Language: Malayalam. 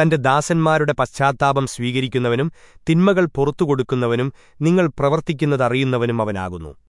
തന്റെ ദാസന്മാരുടെ പശ്ചാത്താപം സ്വീകരിക്കുന്നവനും തിന്മകൾ പുറത്തുകൊടുക്കുന്നവനും നിങ്ങൾ പ്രവർത്തിക്കുന്നതറിയുന്നവനും അവനാകുന്നു.